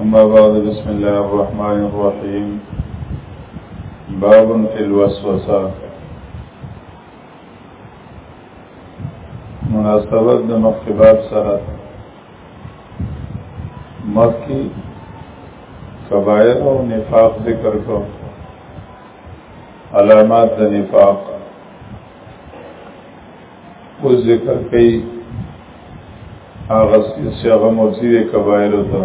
أما بعد بسم الله الرحمن الرحيم باب في الوسوسة مناسبت د مخباب سره مخی کبائر او نفاق ذکر کو علامات د نفاق کو ذکر کوي هغه چې هغه مرسي د کبایر ته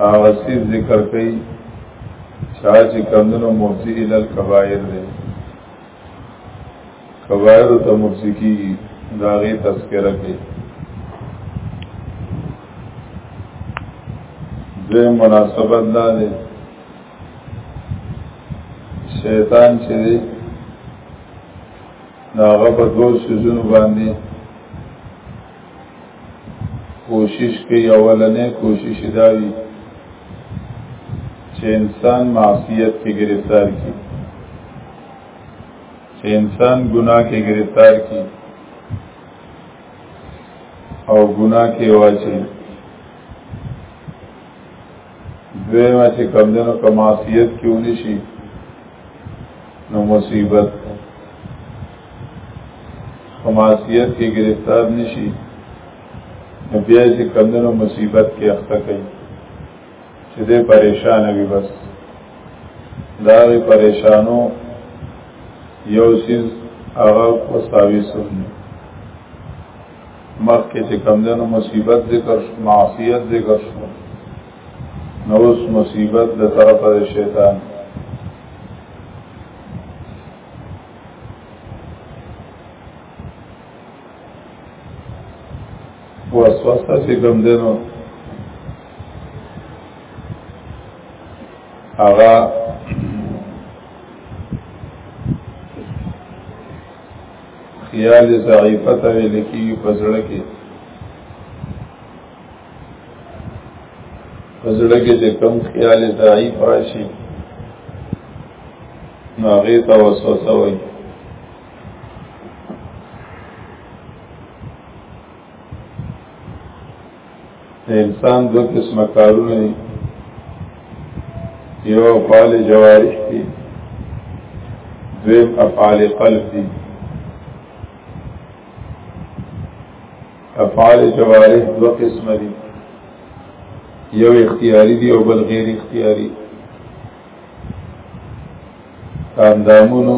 هغه چې ذکر کوي چا چې کمندونو مرسي ال کبایر دی کبایر ته مرسي کی داغه تذکرہ کوي دې مناسبت دا دی شیطان چې دی نو هغه په دوو څیزونو باندې کوشش کوي اولنې کوشش دا وي چې انسان معصیت کې گرفتار کی چې انسان ګناه کې گرفتار کی او ګناه کې واچي دویمه چې کمدنو که معصیت کې ونی شي نو مصیبت خماسیت کې گرفتار نشي نو بیا چې کمدنو مصیبت کې اخته کوي چې دې پریشان وي بس دا پریشانو یو سیز هغه وساوي سونه مخکې چې کم دنو مصیبت ذکر شو معصیت ذکر شو نو اوس مصیبت د طرف د شیطان وسوسه چې کم دنو هغه خیال ضعیفت ویل کی پزړه کې پزړه کې چې کم خیال ضعیف راشي ناغه ته وسوسه وایي انسان دو قسم کارونه دي یو افعال جوارح دي دویم افعال قلب دي افعال جوارح دو قسم دي یو اختیاری دی او بل غیر اختیاری دی اندامونو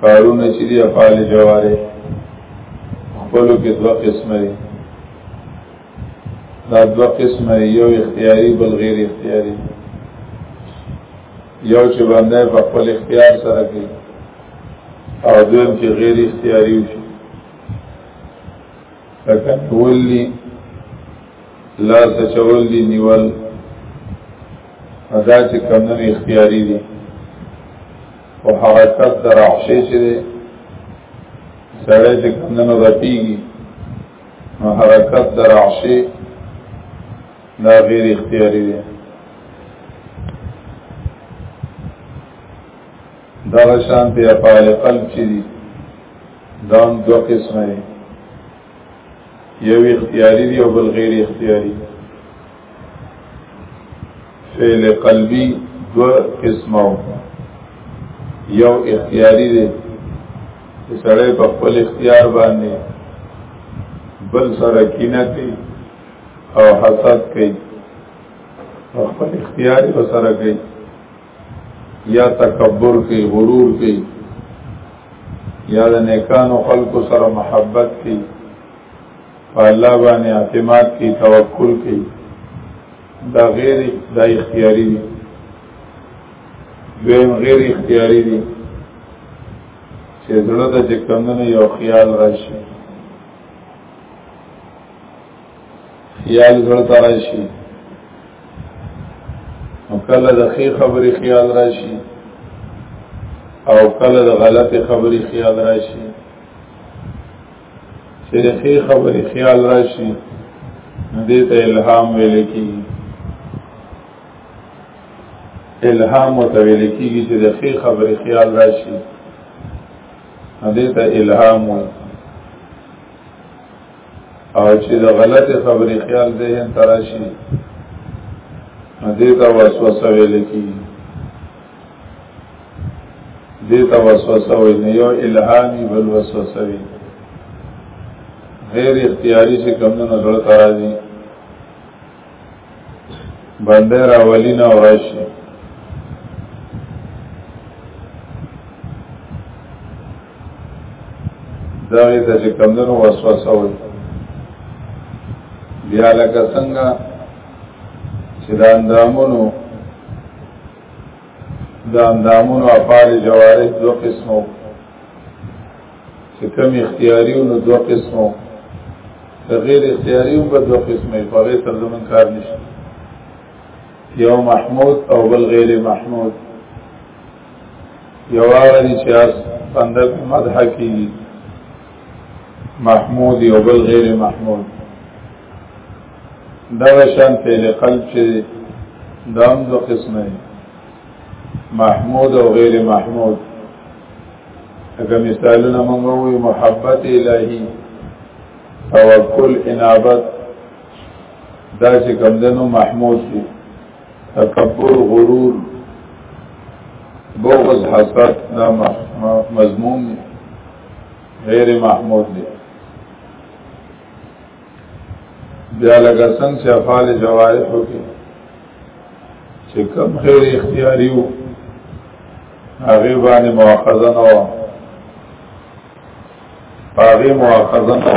کارونه چې دی افعال جواره خپلو کې دوه قسمه دي دا دوه قسمه یو اختیاري بل غیر اختیاري یو چې باندې په خپل اختیار سره کوي او دویم چې غیر اختیاري وي لکه ولی لا سچول دی نیول ادا چې کمونه اختیاري دي او حرکت در عشې چې دی سړی چې کمونه رتیږي نو حرکت در عشې دا غیر اختیاري دی دا شان دی افعال قلب چې دي دا هم دوه قسمه دي یو اختیاري دی او بل غیر اختیاري دی فعل قلبی دو قسمه یو اختیاری دی چې سړی په خپل اختیار باندې بل سره کینه کوي او حسد کوي خپل اختیار په سره کوي یا تکبر کوي غرور کوي یا د نیکانو خلکو سره محبت کوي په الله باندې اعتماد کی توکل کی دا غیر د اختیاري دي دویم غیر اختیاري دي چې زړه د چې کمونه یو خیال راشي خیال زړه ته راشي او کله د خې خبرې خیال راشي او کله د غلطې خبرې خیال راشي چې د ښې خبرې خیال راشي نو دې ته الهام ویل کېږي الهام ورته ویل کېږي چې د ښې خبرې خیال راشي نو دې ته الهام وایي او چې د غلط خبرې خیال ذهن تراشي نو دې ته وسوسه ویل کېږي دیتا وسوسه وی نیو الهامی بل وسوسه وی غیر اختیاری سے کمدن زړه ترازی بنده راولین او راشی دغه ته چې کمدن وسوسه وی بیا لکه څنګه چې د اندامونو د اندامونو افعال جوارح دو قسمو چې کم اختیاري او دو قسمو د غیر اختیاري په دو قسمه په غیر سره زمون کار نشته یو محمود او بل غیر محمود یو هغه چې اس پندل مدح کی محمود او بل غیر محمود دغه شان فعل قلب چې دام دو قسمه محمود او غیر محمود اگر مثالونه موږ وی محبت الهی توکل انابت دا چې کمدنو محمود دي تکبر غرور بغض حسد دا مضمون غیر محمود دي بیا لګا څنګه چې افعال جوارح وکړي چې کم خیر اختیاري وو هغه باندې مؤاخذه نه و هغه مؤاخذه نه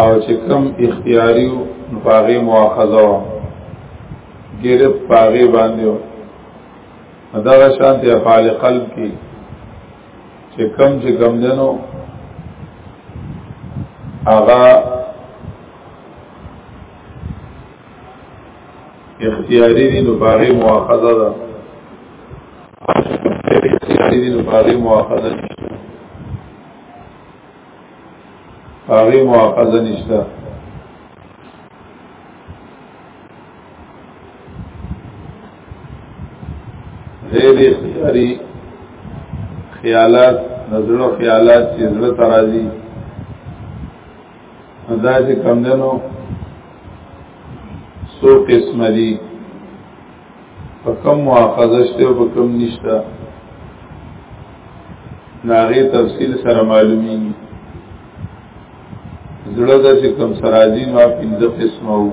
او چې کم اختیاري وو هغه مؤاخذه و ګیره هغه باندې و دا شانتي افعال قلب کې چې کم چې کم دنو هغه اختیاری دي نو باغې مؤاخذه ده اختیاری دي نو باغې مؤاخذه نشته باغې مؤاخذه نشته غیر اختیاری خیالات نظرو خیالات چې زړه ترازی دا چې کم دنو سو قسم دی په کم مؤاخذه شته او په کم نشته ناغي تفصیل سره معلومی زړه د چې کم سرازی ما پنځه قسمه وو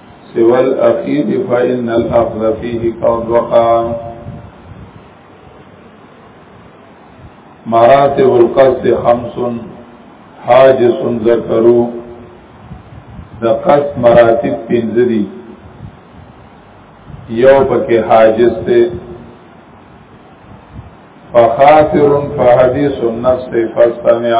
سوى الأخير فإن الأخذ فيه قد وقع مراتب القصد خمس حاجس ذكروا د قص مراتب پنځه دي یو پکې حاجز ته فخاطر فحدیث النفس فاستمع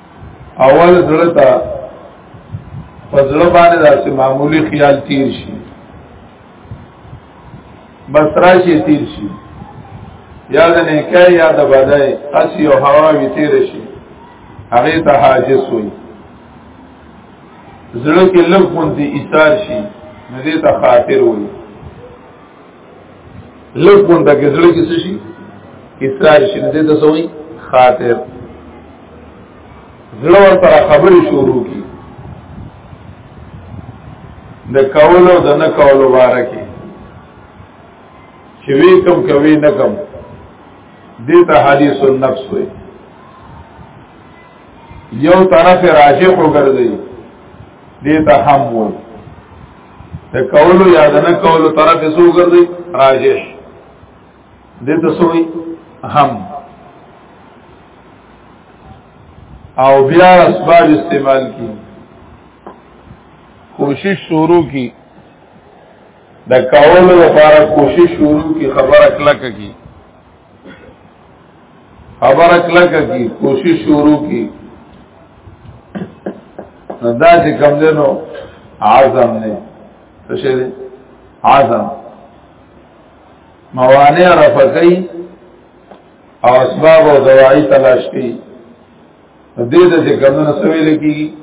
اول زړه ته پزړه باندې داسې معمولی خیال تیر شي بس راشي تیر شي یا د نیکه یا د بدای اسی او هوا وی تیر شي هغه ته حاجز وي زړه کې لږ غونډي ایثار شي نو دې ته خاطر وي لږ غونډه کې زړه کې څه شي اصرار شي نه دې تسوي خاطر زړه ور سره خبرې شروع کی د کولو د نه کولو باره کې چې وی کم کوي نه کم دې ته حدیث النفس وي یو طرف راجح وګرځي دې ته هم وي د کولو یا د نه کولو طرف یې سو ګرځي راجح دې ته سوې هم او بیا اسباب استعمال کی کوشش شروع کی د کولو لپاره کوشش شروع کی خبره کلک کی خبره کلکه کی کوشش شروع کی نو دا چې کم دی نو عزم نه څه شي دی عزم موانع رفقی او اسباب او دواعی تلاش کی دې د چې کم نه سوي لکی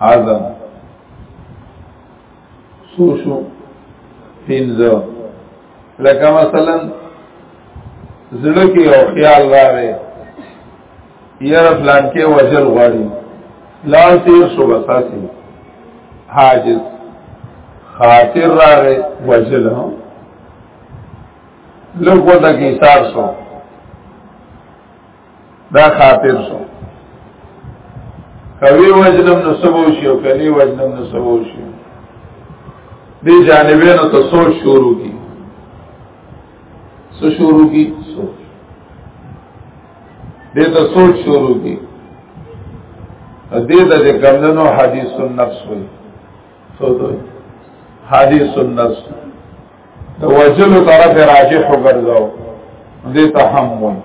عزم سوشو پینځه لکه مثلا زړه کې یو خیال راغی یره پلان کې وجل غواړي لار تیر شو بساسي حاجز خاطر راغی وجل هم لوګو ته کې ایثار شو دا خاطر شو کوي وجنم نو سبو شي او کوي وجنم نو سبو شي دې جانبینو ته سوچ شروع کی سو شروع کی سوچ دې ته سوچ شروع کی دې ته کمندنو حدیث النفس وي سوچ حدیث النفس د وجلو طرف راجح وګرځاو دې ته هم وایي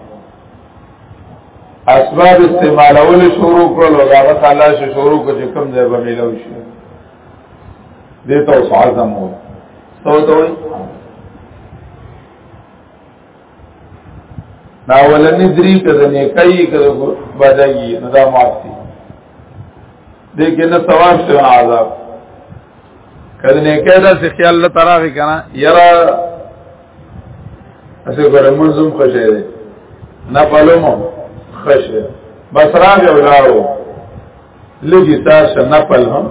اسباب استعمالول شروع کړل او هغه تعالی شو شروع کو چې کوم ځای به ملو شي دې ته اوس عزم وایي سو ته وایي دا ولنی دری کده نه کوي کده بدایي نه دا معافي دې کې نه ثواب شته عذاب کله نه کېدا چې خیال الله تعالی کنه یرا اسه ګره منظم خوشې دي نه پلومو خوشې بس راغی ولاړو لږی تاسو نه پلهم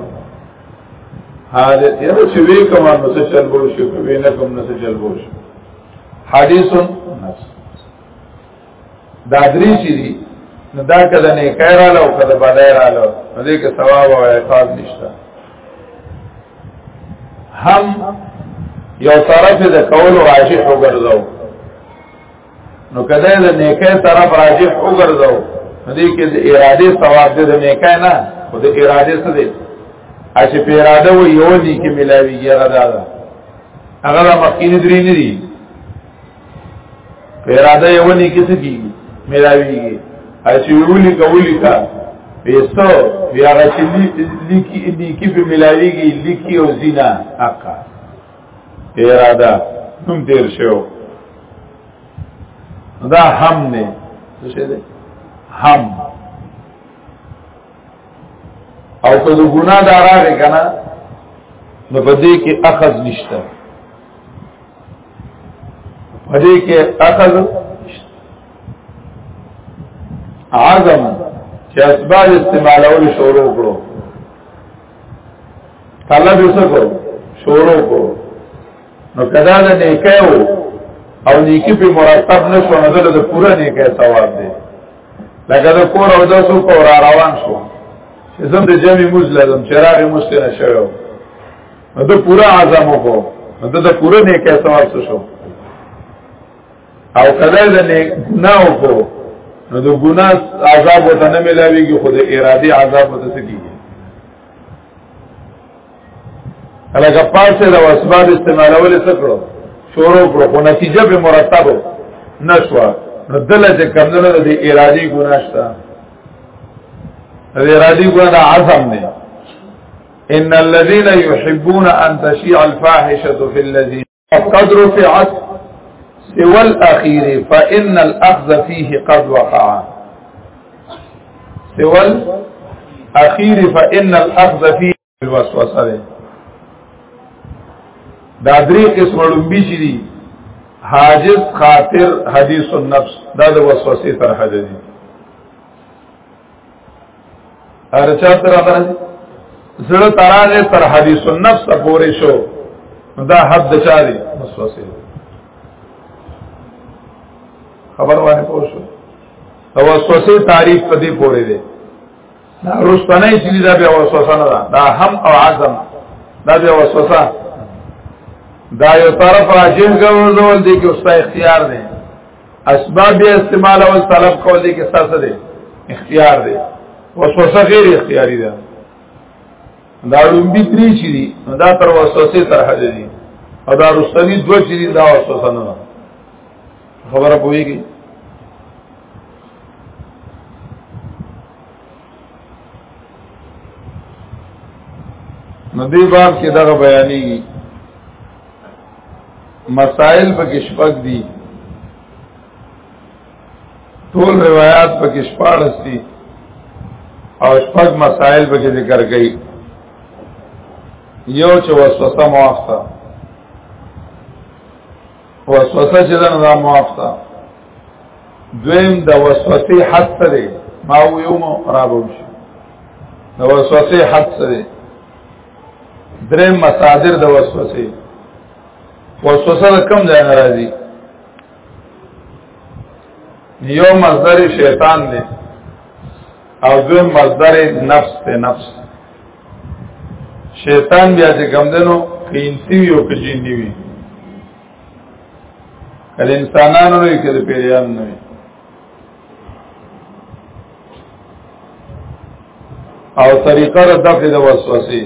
حالت یې چې وی کوم نو څه چل بوشي کوي نه کوم نو څه چل بوشي حدیث دا درې شي دي نو دا کله نه کایراله او کله بدایراله نو دې کې ثواب او عقاب نشته هم یو طرف د قول راجح وګرځاو نو کله د نیکه طرف راجح وګرځاو نو دې کې د اراده ثواب دې د نیکه نه خو د اراده څه دې اچ په اراده و یو دي کې ملاویږي هغه دا ده هغه د مخکینی درې نه دي پیراده یو نه کیسه کی ملاویږي اسی ویولی کولی کا پیسو بیا غچلی لیکی لیکی په ملاویږي لیکی او زینا حقا پیراده نوم تیر شو دا هم نه څه ده هم او که د ګناه دا راغې که نه نو په دې کې اخذ نشته په دې کې اخذ عظم چې اسباب استعمالول شروع کړو طلب یې څه شروع کړو نو کدا نه نیکه او نیکی په مرتب نشو نو د پورا نیکه ثواب دی لکه د کور او د سو په را روان شو چې زم د جمع موز لازم چراغ موز ته نشو نو د پورا اعظم وکړو نو د پورا نه کې ثواب څه شو او کله د نه ګناه وکړو نو د ګناه عذاب وته نه ملاويږي خو د ارادي عذاب وته سکیږي الګه پاسه د اسباب استعمالول څه کړو شروع کړو خو نتیجه به مرتب نشوا نو دله چې کمندونو د ارادي ګناشتا د ارادي ګنا د عزم نه ان الذين يحبون ان تشيع الفاحشه في الذين قد رفعت سوى الأخير فإن الأخذ فيه قد وقع سوى الأخير فإن الأخذ فيه الوسوسة ده دا درې قسم لومبي شي دي حاجز خاطر حدیث النفس دا د وسوسې تر حد دي هر چا تر هغه زړه تراغه تر حدیث النفس پورې شو دا حد چا دی مسوسه خبر باندې پوه شو او وسوسه تعریف په دې پورې دی دا روستنه چې دا بیا وسوسه نه ده دا هم او عزم دا بیا وسوسه دا یو طرف راجح ګرځول دي کې اوسه اختیار دی اسباب بیا استعمال او طلب کول دي کې ساسه دي اختیار دي وسوسه غیر اختیاري ده دا لومبي تری چي دي دا تر وسوسه تر حد دي او دا رستوی دو چي دي دا وسوسه نه خبره پويږي نو دې باب کې دغه بیانېږي مسائل پکې شپږ دي ټول روایت پکې شپږ دي او شپږ مسائل پکې ذکر کړي یو چې وسوسه موافقه وسوسه چې دا موافقه دویم د وسوسه حد سره ما ویوم رابم شي د وسوسه حد سره درې مصادر د وسوسه وسوسه کم ځای راځي یو مصدر شیطان دی او دویم مصدر نفس ته نفس شیطان بیا چې کم دنو کینسی وی او کجینی وی کله انسانانو نه کله پیریان نه او طریقه د دفع د وسوسه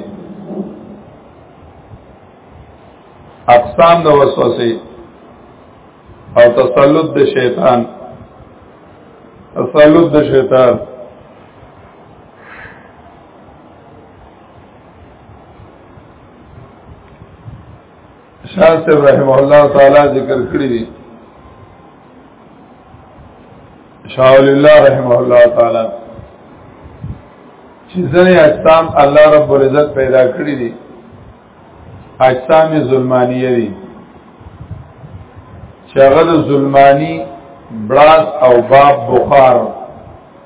اقسام د وسوسه او تسلط د شیطان تسلط د شیطان شاه صاحب رحم الله تعالی ذکر کړی دی شاه الله رحم الله تعالی چې ځنې اجسام الله رب العزت پیدا کړی دي اجسام ظلمانیه دي چې هغه ظلمانی بلاس او باب بخار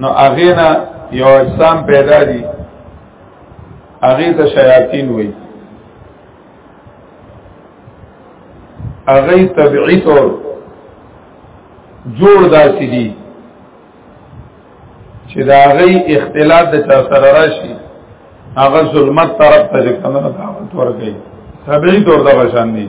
نو هغه نه یو اجسام پیدا دي هغه ته شیاطین وایي هغه طبيعي طور جوړ داسي دي چې دا هغه اختلاط د چا سره راشي هغه ظلمت طرف ته ځکنه دعوت ورکړي طبيعي طور دا شان دي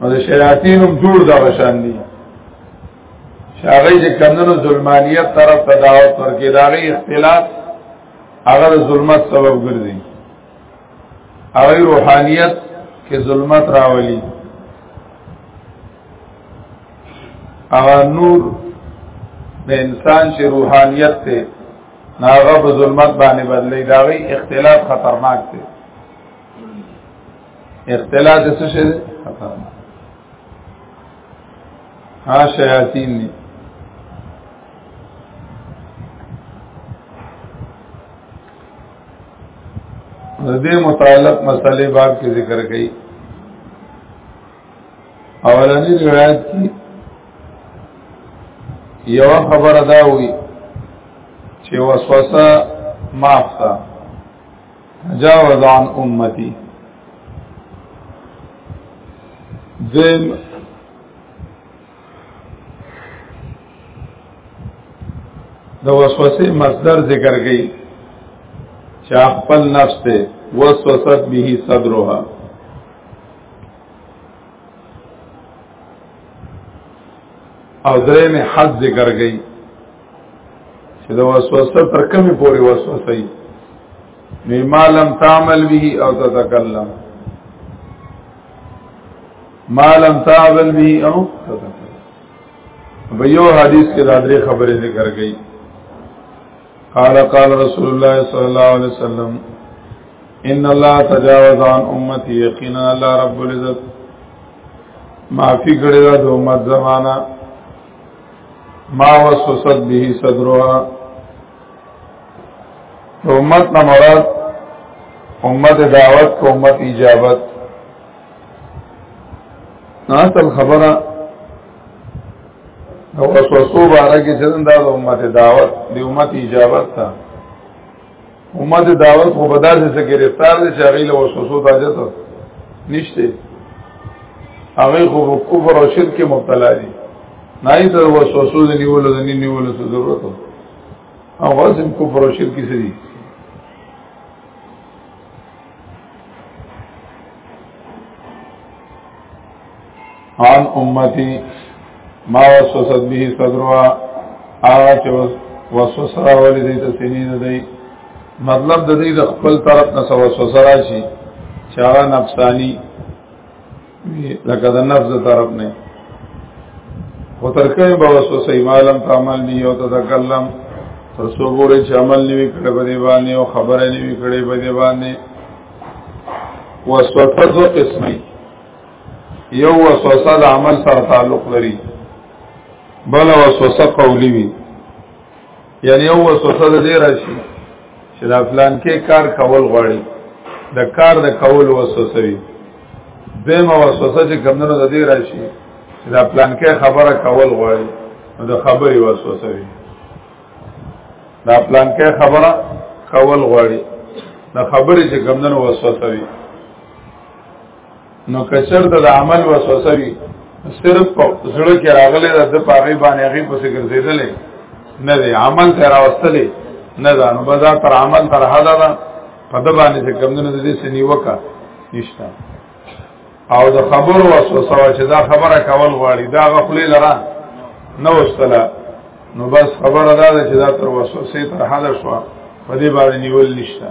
او د شیاطین هم جوړ دا شان دي شاغی چې کمنو ظلمانیت طرف ته دعوت ورکې دا غي اختلاف هغه ظلمت سبب ګرځي هغه روحانیت کې ظلمت راولي هغه نور د انسان چې روحانیت ته ناغه په ظلمت باندې بدلې دا غي اختلاف خطرناک دی اختلاط څه شي خطا ها شیاطین دي دې متعلق مسلې باب کې ذکر کړي اولنی روایت کې یو خبره دا وی چې وسوسه معاف ده جاوز عن امتی دیم د وسوسه مصدر ذکر کړي چې خپل نفس ته وسوسه به صدرها او درې نه حد ذکر کړي چې دا وسوسه تر کومه پورې وسوسه ای مما لم تعمل به او تتکلم ما لم تعمل به او تتکلم په یو حدیث کې دا درې خبرې ذکر کړي قال قال رسول الله صلی الله علیه وسلم ان الله تجاوز عن امتي یقینا الله رب العزت معافی کړی دا د امت زمانہ ما وسوسد به صدرها امت نه مراد امت دعوت کو امت اجابت ناصل خبره او وسوسو بارے کې چې دا امت دعوت دی امت اجابت ته امت دعوت خو بداسې سره گرفتار دي چې هغه له وسوسو تاجت نشته هغه خو کفر او شرک کې مبتلا دي نه یې تر وسوسو د نیولو د نیولو څه ضرورت او واسم کفر او شرک کې دي عن امتی ما وسوست به صدرها هغه چې وسوسه راولې دې ته سینې نه دی مطلب د دې د خپل طرف نه وسوسه راشي چې هغه نفسانی لکه د نفس طرف نه خو تر کومه به وسوسه مالم تعمل دی او تتکلم تر څو ګورې چې عمل نیوي کړې په دې باندې او خبره نیوي کړې په دې باندې وسوسه ذو قسمه یو وسوسه د عمل سره تعلق لري بل وسوسه قولی وي یعنی یو وسوسه د دې راشي چې دا پلان کې کار کول غواړي د کار د کول وسوسه وي دیمه وسوسه چې کمندونو د دې راشي چې دا پلان کې خبره کول غواړي نو د خبرې وسوسه وي دا پلان کې خبره کول غواړي د خبرې چې کمندونو وسوسه وي نو کچر د عمل وسوسه وي صرف په زړه کې راغلي د پاغي باندې هغه پسې ګرځېدلې نه دی عمل ته راوستلې نه دا نو بازا تر عمل تر حدا دا په د باندې چې کمونه د دې سنیوکا نشتا او د خبر وسوسه وا چې دا خبره کول غواړي دا غفلې لره نه وستله نو بس خبره دا ده چې دا تر وسوسې تر حدا شو په دې باندې نیول نشتا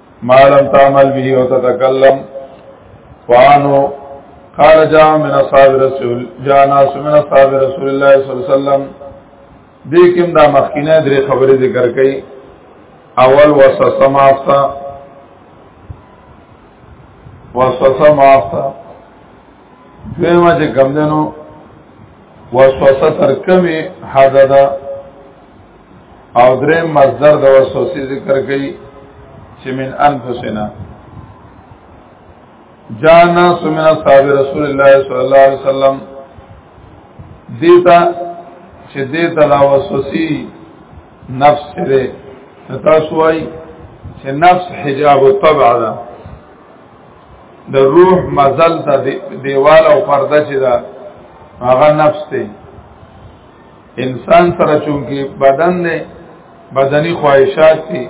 ما لم تعمل به وتتكلم فانو قال جاء من اصحاب رسول جاء ناس من اصحاب رسول الله صلی الله علیه وسلم دې کوم دا مخکینه درې خبرې ذکر کړي اول وسوسه مافتا وسوسه مافتا دیمه چې کم دنو وسوسه تر کمی حد ده او درې مصدر د وسوسې ذکر کړي چې من انفسنا جانا سمنا صاحب رسول الله صلی الله علیه وسلم دیتا چې دیتا لا وسوسي نفس دې تاسو وايي چې نفس حجاب الطبع ده د روح مزل ته دیوال او پرده چې ده هغه نفس ته انسان سره چونکی بدن نه بدني خواهشات دي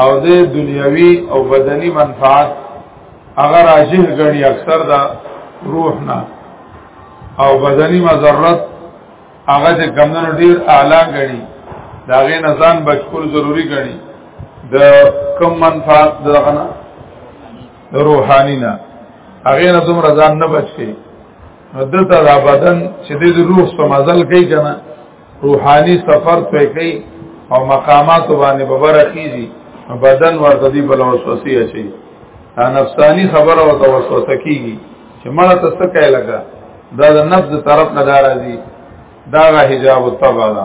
او د دنیوي او بدني منفعت هغه راجح غړي اکثر دا روح نه او بدني مضرت هغه چې کمونو ډیر اعلی غړي دا غي نزان بچکول ضروری غړي د کم منفعت دغه نه روحانی نه هغه نه دوم رضان نه بچي دلته دا بدن چې د روح په مزل کوي کنه روحاني سفر ته کوي او مقامات باندې ببره خيږي بدن ورته دی بل وسوسه شي دا نفسانی خبره او توسوسه کیږي چې مړه ته څه کوي لګا دا د نفس طرف نه راځي دا غ حجاب الطبع ده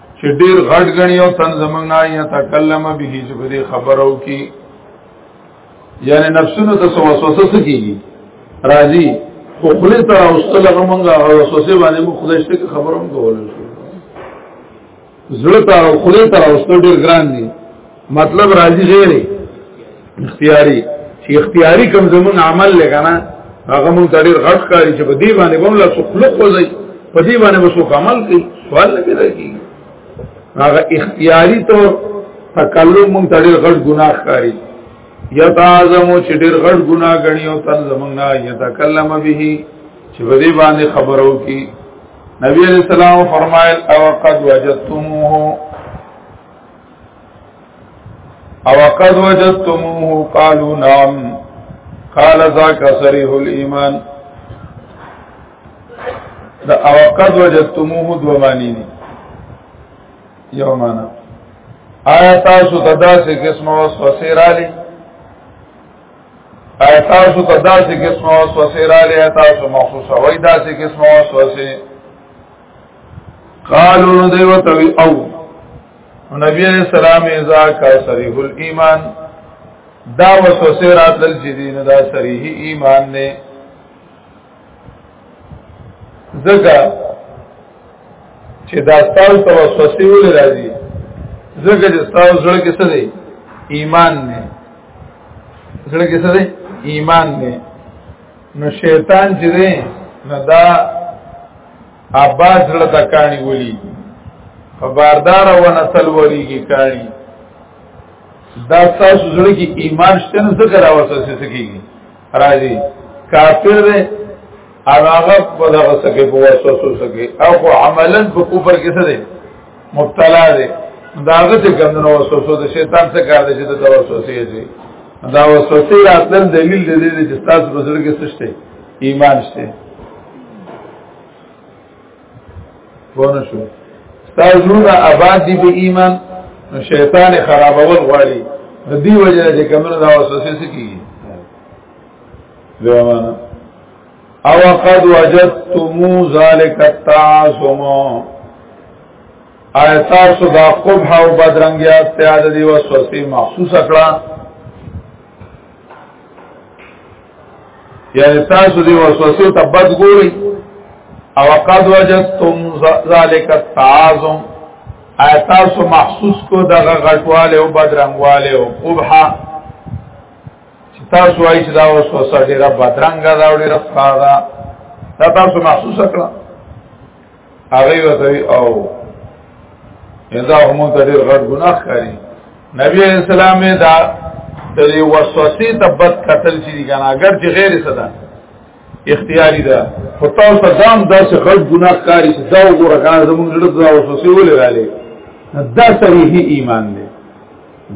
چې ډیر غټ غنی او تن زمنګ نه یا تکلم به چې په دې خبرو کې یعنی نفسونو ته وسوسه سکیږي راځي خو خپل ته اوستلغه مونږه وسوسه باندې مو خدای شته خبروم کولای شو زړه ته خپل ته اوستل ډیر ګران دي مطلب راځي غیر اختیاري چې اختیاري کوم زمون عمل لګانا هغه مون تړي غټ کاری چې په دې باندې کوم لا خلق وځي په دې باندې وسو عمل کوي سوال نه پیدا کیږي هغه اختیاري ته تکلم مون تړي غټ ګناه کاری یتعظم چې ډېر غټ ګناه غني او تن زمونږه یتکلم به چې په دې باندې خبرو کی نبی علیہ السلام فرمایل او قد وجدتموه او قد وجدتموه قالوا نعم قال ذاك صريح الايمان دا او قد وجدتموه دو معنی دي یو معنا آیا تاسو تداسې قسمه وسوسه را لې آیا تاسو تداسې قسمه وسوسه را لې تاسو مخصوصه وای داسې قسمه وسوسه قالو نو دیو توی او نبی علیہ السلام ازا کا صریح الایمان دا وسوسه راتل چې دین دا صریح ایمان نه زګه چې دا ستاسو ته وسوسه ولې راځي زګه چې ستاسو زړه کې څه دی ایمان نه زړه کې څه دی ایمان نه نو شیطان چې دی نو دا عباس زړه ته کانی ولي په باردار او نسل وریږي کانی دا تاسو زړه کې ایمان شته نه څه کرا وسوسه سکیږي راځي کافر دی او هغه په دغه سکه په وسوسه سکه او عملا په کفر کې څه دی مبتلا دی داغه څه ګندنه وسوسه د شیطان څخه کار دی چې د وسوسه یې دا وسوسه راتل دلیل دی چې تاسو په زړه کې څه شته ایمان شته پونه شو تاسوونه آباد دي په ایمان شیطان خرابول غواړي د دې وجه چې کمنه دا وسوسه سکی دیوانه او قد وجدتمو ذالک التعاصم آیا تاسو دا قبح او بدرنګیات ته د دې وسوسه محسوس کړه یعنی تاسو دی وسوسه ته بد ګوري او قد وجدتم ذلك التعاظم تاسو محسوس کو دغه غټواله او بدرنګواله او قبحه تاسو وايي چې دا وسوسه ډیره بدرنګه دا ډیره ښه ده تاسو محسوس کړئ هغه وته او یدا هم ته ډیر غټ ګناه کاری نبی اسلام دا د وسوسې ته بد قتل شي کنه اگر چې غیر صدا اختیاري ده خو تاسو ته ځم داسې غټ ګناه کاری چې دا وګوره کنه زموږ له دا وسوسې ولې رااله دا صحیح ایمان دی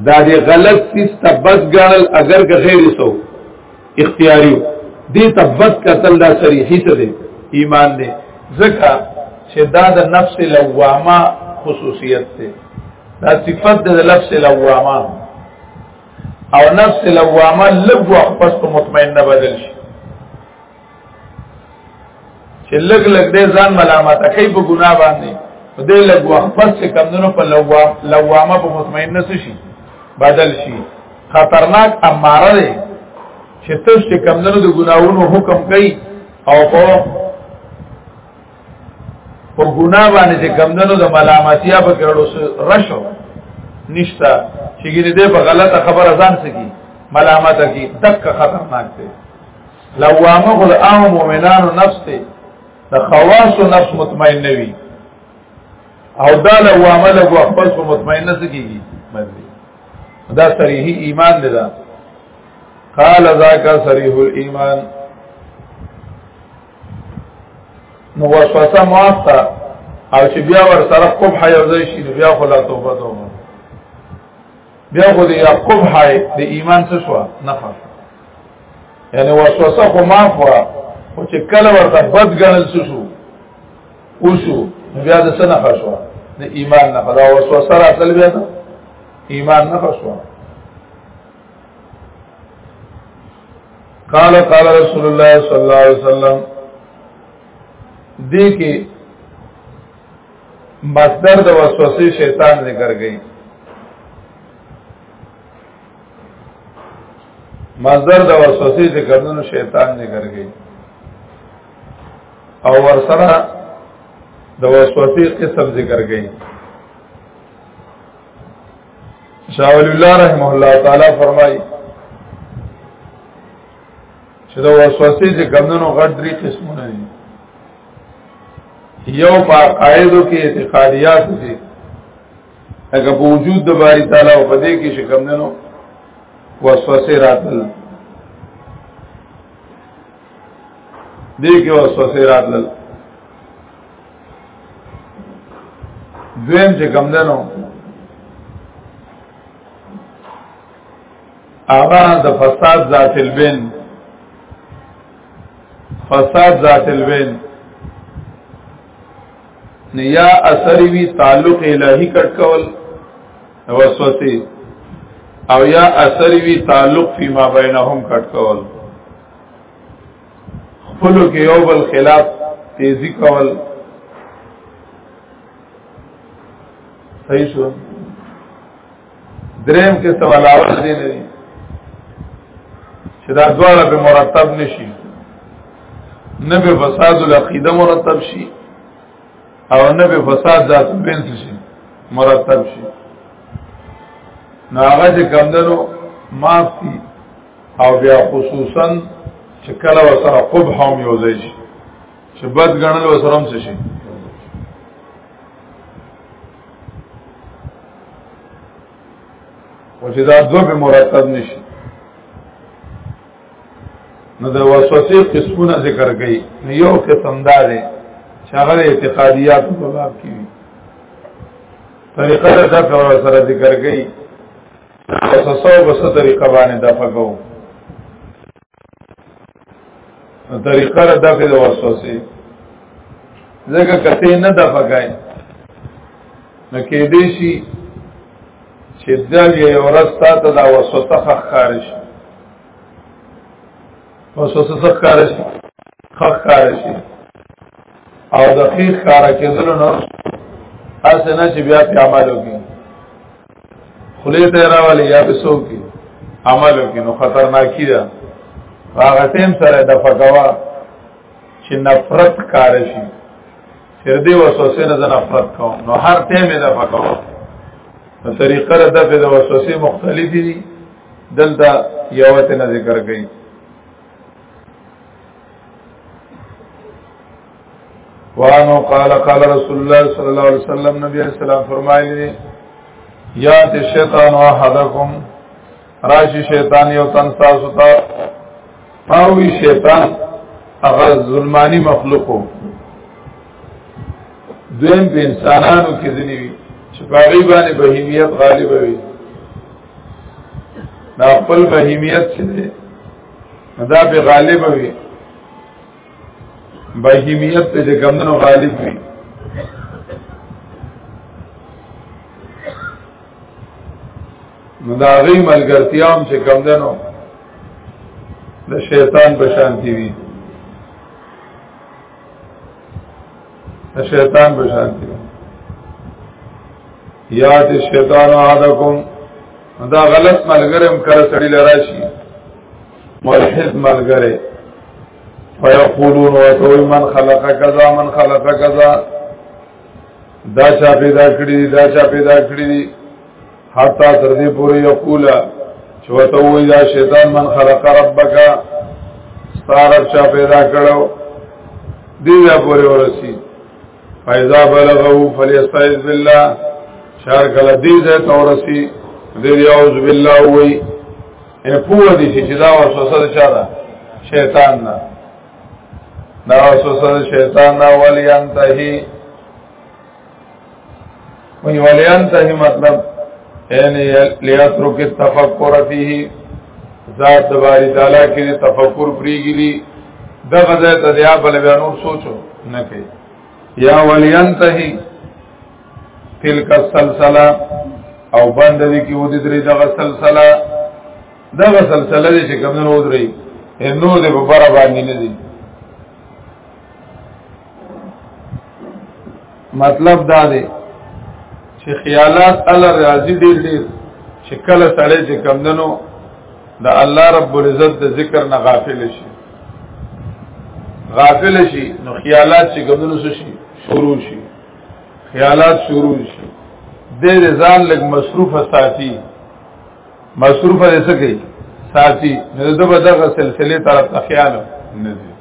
دا دې غلط څه تبد ګڼل اگر که غیر سو اختیاری دې تبت قتل دا صریحي څه دی ایمان دی ځکه چې دا د نفس لوامه خصوصیت دی دا صفت د نفس لوامه او نفس لوامه لږ وخت پس په مطمئنه بدل شي چې لګ لګ دې ځان ملامت کوي په ګناه باندې دې لګ وخت پس چې کمونو په لوام لوامه په مطمئن نس شي بدل شي خطرناک اماره دی چې تاسو چې کمونو د ګناوونو حکم کوي او په په ګناه باندې چې کمونو د ملامتیا په کړو رشو نشتا چې ګینه دې په غلطه خبره ځان سکی ملامت کی دک خطرناک دی لوامه العام مؤمنانو نفس ته د خواص نفس مطمئن نوي او دا لوامه له خپل مطمئن نه کیږي مزي دا صریح ایمان دی دا قال ذاک صریح الايمان نو وسوسه موافقه او چې بیا ور سره قبح یو ځای شي بیا خلا توبه توبه بیا خو د یعقوب حای د ایمان څه شو نه خو یعنی وسوسه خو ما خو او چې کله ورته بد ګڼل شو وشو بیا د سنه خشو د ایمان نه خدا وسوسه راتل بیا نه ایمان نه خشو قال قال رسول الله صلی الله علیه وسلم دې کې مصدر د وسوسه شیطان ذکر کړي مصدر د وسوسه ذکر نو شیطان ذکر کړي او ورسره د وسوسه قسم ذکر کړي شاول الله رحمه الله تعالی فرمایي چې د وسوسې چې کمونو غټ درې قسمونه دي یو په قاعدو کې اعتقادیات دي هغه په وجود د باری تعالی او په دې کې شکم نه نو وسوسه راتل دې کې وسوسه راتل دویم چې کم نه نو هغه د فساد ذات البین فساد ذات الوین نه یا اثر وی تعلق الہی کټ کول وسوسه او یا اثر وی تعلق فيما بینهم کټ کول خپل کې یو بل خلاف تیزی کول صحیح شو دریم کې سوالاول دي نه دي چې دا دواړه به مرتب نشي نه به فساد العقیده مرتب شي او نه به فساد ذات بنت شي مرتب شي نو هغه چې کمندنو معاف دي او بیا خصوصا چې کله وسره قبح هم یوځي شي چې بد غنل وسره هم شي او چې دا دوه به مرتب نشي نو د وسوسې قسمونه ذکر کړي نو یو قسم دا دی چې هغه اعتقادیات په باب کې وي طریقه د دفع سره ذکر کړي وسوسه په څه طریقه باندې دفع کوو طریقه را دفع د وسوسه ځکه کته نه دفع کای نو کې دې شي چې دا یو ورځ تا ته دا وسوسه خارج وسوسه څخه خارج خارج او د خیر خارج کېدل نو اسنه چې بیا په عملو کې خلی ته راوالی یا بسو کی عملو کی نو خطرناکی ده هغه ټیم سره د فقوا چې نفرت کار شي تر دې وسوسې نه نفرت کوم نو هر ټیم د فقوا په طریقه د دفع د وسوسې مختلفې دي دلته یو ته ذکر کړي وانو قال قال رسول الله صلی الله علیه وسلم نبی علیہ السلام فرمایلی یا تی شیطان احدکم راشی شیطان یو تن تاسو ته پاوی شیطان هغه ظلمانی مخلوقو دویم په انسانانو کې ځنی وي چې په غیبه باندې بهیمیت غالب وي دا خپل بهیمیت چې ده دا به غالب وي بهیمیت په دې کمنو غالب وي نو دا غي ملګرتیا هم چې کم دنو د شیطان په شان دی وی د شیطان په شان دی یا چې شیطان عادکم دا غلط ملګرم کړ سړی لراشي ملحد ملګری فیقولون وتوی من خلق کذا من خلق کذا دا چا پیدا کړی دی دا چا پیدا کړی دی حتا تر دې پورې یقول چې وتوی دا شیطان من خلق ربک ستاره چا پیدا کړو دی دا پورې ورسی فایذا بلغو فلیستعذ بالله شار کله دې ته تورسی دې اعوذ بالله وای یې پوه دي چې دا وسوسه ده چا ده شیطان نه دا وسوسه ده شیطان نه ولی انتهي وی ولی انتهي مطلب یعنی لیترک التفکر فيه ذات تباری تعالی کې تفکر پریږي دي دغه ځای ته دی بل بیا نور سوچو نه کوي یا ولی انتهي تلک السلسله او بند دي کې ودی درې دغه سلسله دغه سلسله دې چې کوم نه ودرې نو دې په بار باندې نه دي مطلب دا دی چې خیالات الله راضي ډېر ډېر چې کله سړی چې کوم دنو د الله رب العزت د ذکر نه غافل شي غافل شي نو خیالات چې کوم دنو شي شروع شي خیالات شروع شي د ځان لګ مصروفه ساتي مصروفه دې څه کوي ساتي نو دغه دغه سلسله طرف ته خیال نه دي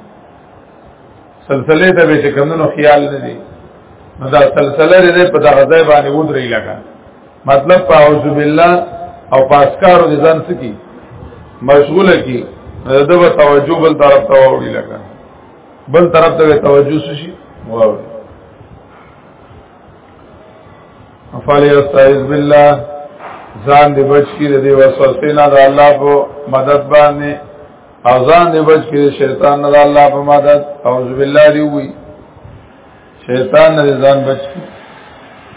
سلسله ته به کومو خیال نه دي نو دا سلسله دې په دغه ځای باندې ودرې لګا مطلب اعوذ بالله او پاسکارو دې ځان سکی مشغوله کی دغه توجه بل طرف ته وړي لګا بل طرف ته توجه شي واو افعل استعذ بالله ځان دې بچ کړي د وسوسې نه د الله په مدد باندې او ځان دې بچ کړي شیطان نه د الله په مدد اعوذ بالله دی وی شیطان نه ځان بچ کړي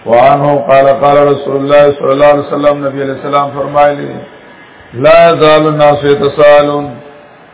وانه قال قال رسول الله صلی الله علیه وسلم نبی علیہ السلام فرمایلی لا زال الناس يتسالون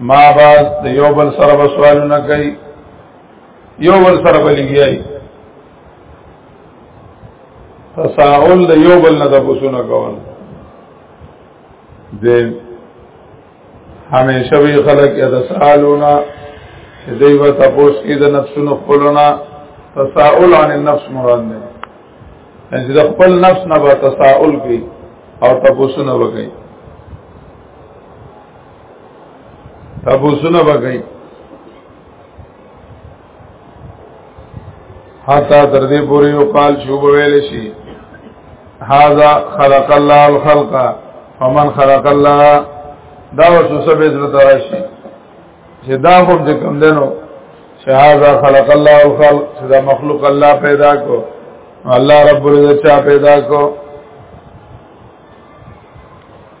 ما باز د یو بل سره به سوالونه کوي یو بل سره به لګیایي تساؤل د یو بل نه د پوسونه کول د همیشه وی خلق یتسالونا چې دوی به تاسو کې د نفسونو خپلونا تساؤل عن النفس مراد دی چې د خپل نفس نه به تساؤل کوي او تاسو نه وکړي ابو سنه بګی حتا تر دې پورې یو قال شوب ویل شي هاذا خلق الله الخلق فمن خلق الله دا وسوسه به زړه تراشي چې دا هم چې کم دینو چې هاذا خلق الله الخلق چې دا مخلوق الله پیدا کو الله رب العزت چا پیدا کو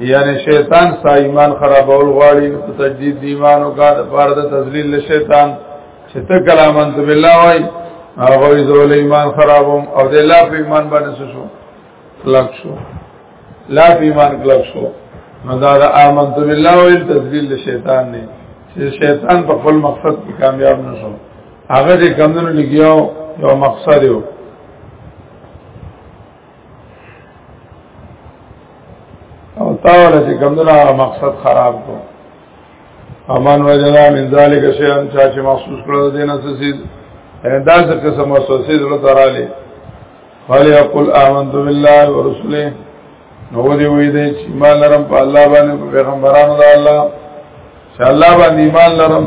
یعنی شیطان ستا ایمان خرابول غواړي په تجدید دی ایمان او کا د پار د تذلیل له شیطان چې ته کلام انت بالله وای هغه زول ایمان خرابوم او د الله په ایمان باندې شو کلک شو لا په ایمان کلک شو نو دا د امنت بالله او تذلیل له شیطان نه چې شیطان په خپل مقصد کې کامیاب نشو هغه دې کمونو لګیاو یو مقصد یو او تاول چې کمدنا مقصد خراب کو امان وجدا من ذالک شیئا چا چې محسوس کړو دینه څه سي دا څه قسم وسوسه زړه تراله قال يقول آمنت بالله ورسوله نو دی وې دې چې ما لرم په الله باندې پیغمبرانو د الله چې الله باندې ایمان لرم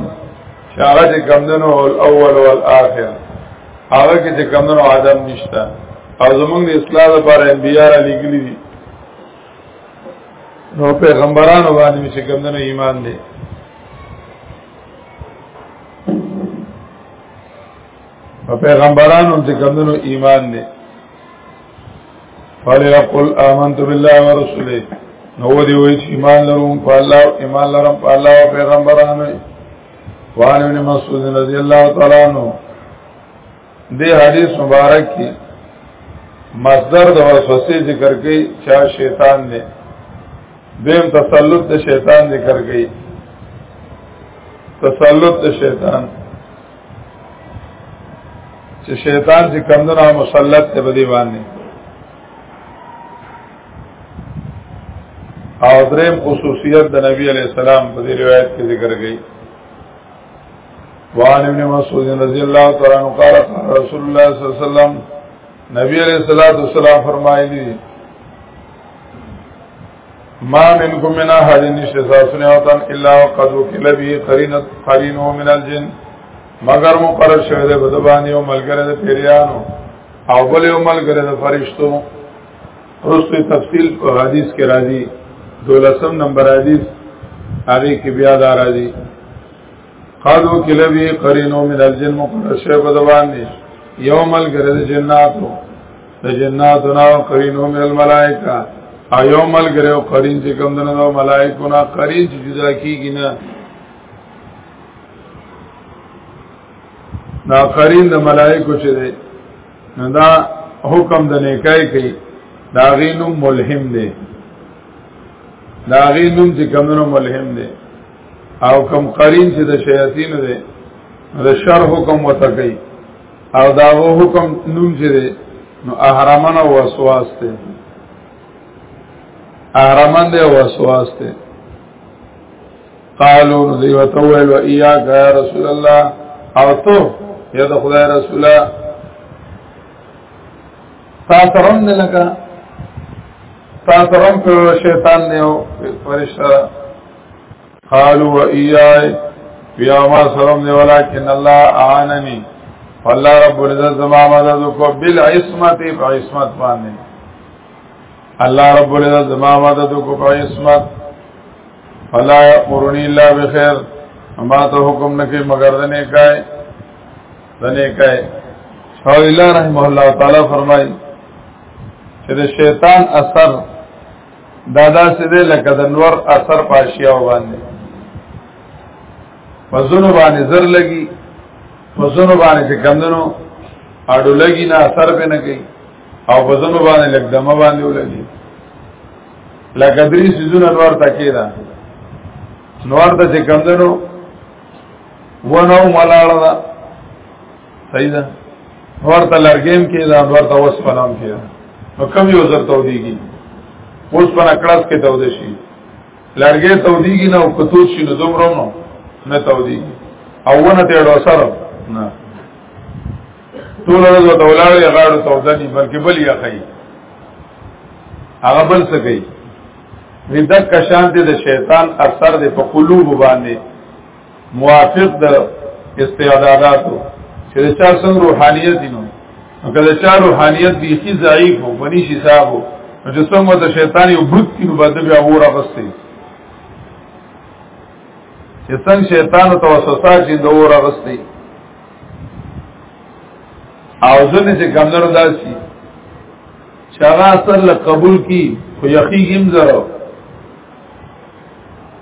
چې هغه چې کمدنو الاول والآخر هغه کې چې کمدنو عدم نشته او زمونږ د اصلاح لپاره انبیاء را لګلی دي نو پیغمبرانو باندې چې کمدنو ایمان دی په پیغمبرانو چې کمدنو ایمان دی فليقل آمنت بالله ورسوله نو دی وی چې ایمان لرم په الله او ایمان لرم په الله او پیغمبرانو وان ابن مسعود رضی الله تعالی عنہ دې حدیث مبارک کې مصدر د وسوسې ذکر کوي چې شیطان دی دیم تسلط د شیطان ذکر کوي تسلط د شیطان چې شیطان چې کمدنه مسلط ته بدی باندې او دریم خصوصیت د نبی علی السلام په دې روایت کې ذکر کړي وان ابن مسعود رضی الله تعالی عنہ قال رسول الله صلی الله علیه وسلم نبی علیہ الصلوۃ والسلام فرمایلی ما منکم من احد نشته تاسو نه وطن الا قد وكل به قرينه قرينه من الجن مگر مقرر شوه ده بدبانی او ملګری ده پیریانو او بل یو ملګری ده فرشتو رسو تفصیل په حدیث کې راځي دولسم نمبر حدیث هغه کې بیا دا راځي قادو کلبی قرینو من الجن مقرر شوه بدبانی یو ملګری ده جناتو د جناتو نه او قرینو من الملائکه او یو ملګری او قرین چې کوم دنه او ملائکو نه قرین چې جدا کیږي نه نا قرین د ملائکو چې دی نو دا حکم د نیکای کوي دا غینو ملهم دی دا غینو چې کوم دنه ملهم دی او کم قرین چې د شیاطین دی د شر حکم وته کوي او دا حکم نوم چې دی نو احرمن او وسواس دی احرمن دی او وسواس دی قالو نو دیو ته ویل و ایاک یا رسول الله او تو یا د خدای رسول الله تا ترم نه لگا تا ترم په شیطان نه او فرشتہ قالوا وإياي بیا ما سلام دی ولكن الله اعانني والله رب العزت زما مدد کو بالعصمت فعصمت باندې الله رب العزت زما مدد کو فعصمت فلا يقرني الا بخير ما ته حکم نکي مگر دنه کای دنه کای شاو الله رحمه الله تعالی فرمای چې شیطان اثر دا داسې دی لکه د نور اثر پاشیا باندې پزونو باندې زر لګي پزونو باندې چې کمندنو اډو لګي نه اثر به نه کوي او پزونو باندې لګ دمه باندې ولګي لکه درې سيزونه نور تکي دا نور ته چې کمندنو ونه ملاړه صحیح ده ورته لرګیم کې دا ورته اوس پنام کې نو کم یو زر تودیږي اوس په نکړاس کې تود شي لرګې تودیږي نه او کتو شي نو دومره نو نه تودیږي او ونه ته ډو سره نه ټول ورځ ته ولاړې غاړو تودني بلکې بل یا کوي هغه بل څه کوي ردک کشان دې د شیطان اثر دې په قلوب باندې موافق د استعداداتو چې د چا څنګه روحانيت دي نو کله چا روحانيت دي خي ضعیف او بني شي صاحب نو چې څنګه د شیطان یو بوت کینو باندې بیا وره غستې چې څنګه شیطان ته وسوسه چې د وره غستې او ځنه چې کمندرو داسي چې هغه اثر له قبول کی خو یقین هم زرو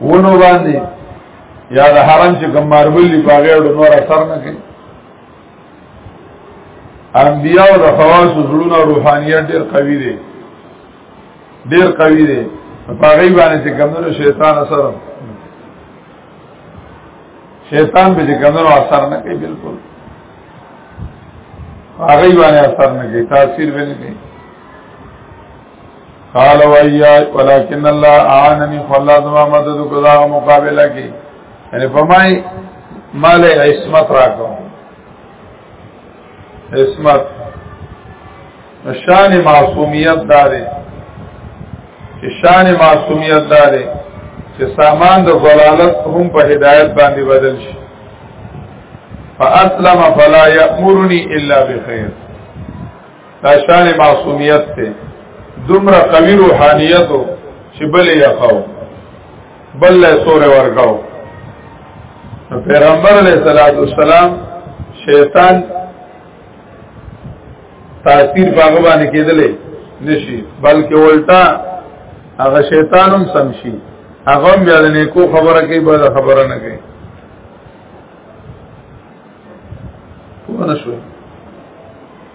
ونو باندې یا د حرم چې کوم ماربل دی په غیر نور اثر نه کوي انبیاء او د خواص زړونه روحانیت ډیر قوي دي ډیر قوي دي په غي باندې چې کومو شیطان اثر شیطان به چې کومو اثر نه کوي بالکل هغه باندې اثر نه کوي تاثیر به نه کوي قال ويا ولكن الله اعانني فالله زما مدد کړه مقابله کې یعنی په مای مال عصمت راکو عصمت شان معصومیت داره چې شان معصومیت داره چې سامان د ضلالت هم په هدایت باندې بدل شي فاسلم فلا يأمرني الا بخير دا شان معصومیت ته دومره قوی روحانیت چې بل یې خو بل له سورې ورکاو پیغمبر علیہ الصلوۃ والسلام شیطان تاثیر باغ باندې کېدلې نشي بلکې الټا هغه شیطان هم سمشي هغه بیا د نیکو خبره کوي بل خبره نه کوي ونه شوي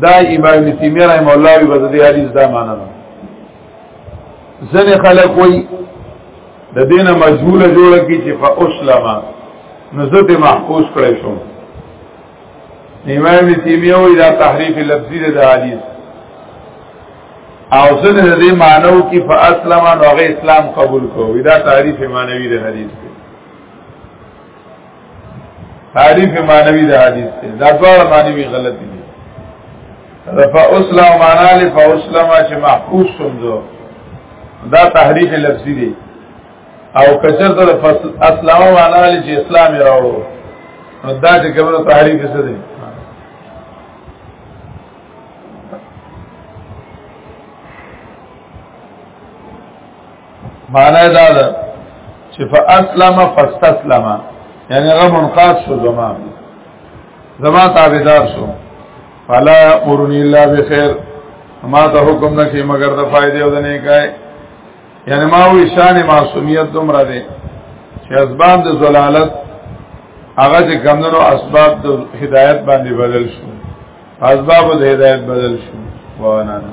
دا امام ابن تیمیه رحم الله وی بزدی حدیث دا معنا ده ځنه خلک وی د دینه مجهول جوړ کی چې فاسلم نزد محفوظ کړی شو امام ابن تیمیه وی دا تحریف لفظی ده حدیث او ځنه د دې مانو کې فاسلم نو هغه اسلام قبول کو دا تحریف معنوي ده حدیث تعریف معنوی د حدیث ته دا ډول معنوی غلط دي رفع اسلام معنا له فاسلم چې محفوظ سمزو دا تحریف لفظی دی او کچر ته اسلام معنا له چې اسلام راوړو نو دا چې کومه تحریف څه دی معنی دا ده چې فاسلم فاستسلم یعنی هغه منقاد شو زما زما تابعدار شو فلا امرني الا بخير ما ته حکم نه کوي مگر د فائدې او د نیکای یعنی ما وی شان معصومیت دومره ده چې اسباب د زلالت هغه چې کمنو اسباب د هدایت باندې بدل شو اسباب د هدایت بدل شو وانا نه